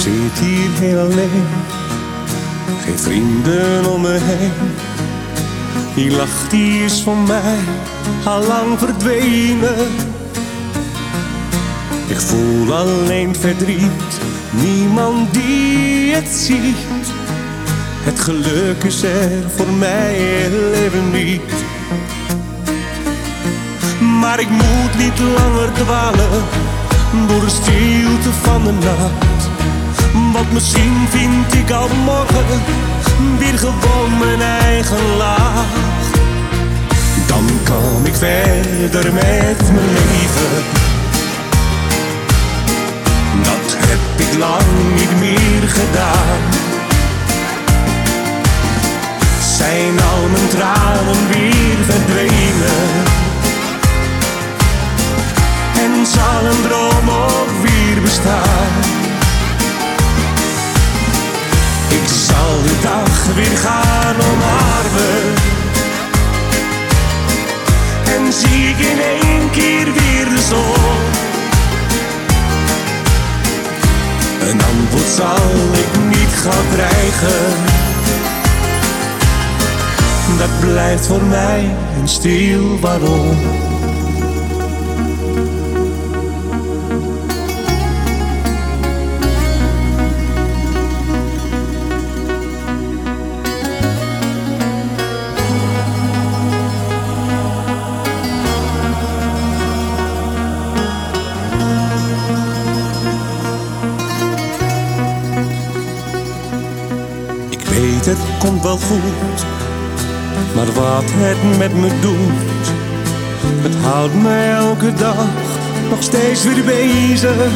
zit hier heel alleen, geen vrienden om me heen. Die lach die is van mij al lang verdwenen. Ik voel alleen verdriet, niemand die het ziet. Het geluk is er voor mij leven niet. Maar ik moet niet langer dwalen door de stilte van de nacht. Want misschien vind ik al morgen weer gewoon mijn eigen laag. Dan kan ik verder met mijn leven. Dat heb ik lang niet meer gedaan. Zijn al mijn tranen weer verdwenen? En zal een droom ook weer bestaan? Zal de dag weer gaan omarmen. En zie ik in één keer weer de zon. Een antwoord zal ik niet gaan krijgen. Dat blijft voor mij een stil waarom. Weet het komt wel goed, maar wat het met me doet, het houdt me elke dag nog steeds weer bezig.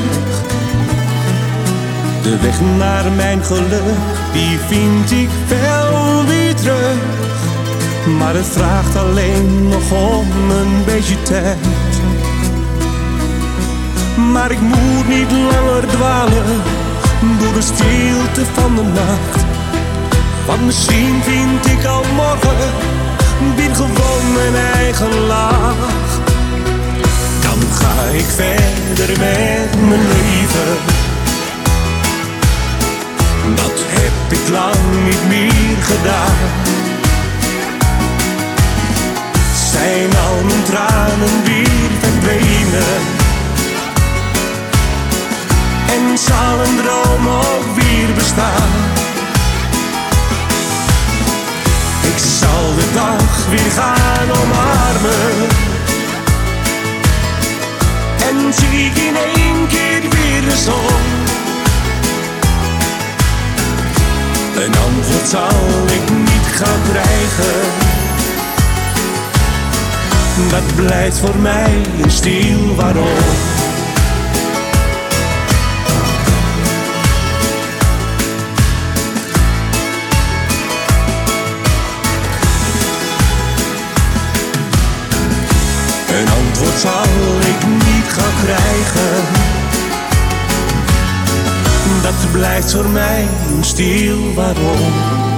De weg naar mijn geluk, die vind ik wel weer terug. Maar het vraagt alleen nog om een beetje tijd. Maar ik moet niet langer dwalen door de stilte van de nacht. Want misschien vind ik al morgen weer gewoon mijn eigen laag. Dan ga ik verder met mijn leven. Dat heb ik lang niet meer gedaan. Zijn al mijn tranen weer verdwenen? En zal een droom ook weer bestaan? Ik zal de dag weer gaan omarmen. En zie ik in één keer weer de zon. Een antwoord zal ik niet gaan krijgen. Dat blijft voor mij een stil waarom. Een antwoord zal ik niet gaan krijgen. Dat blijft voor mij een stil waarom.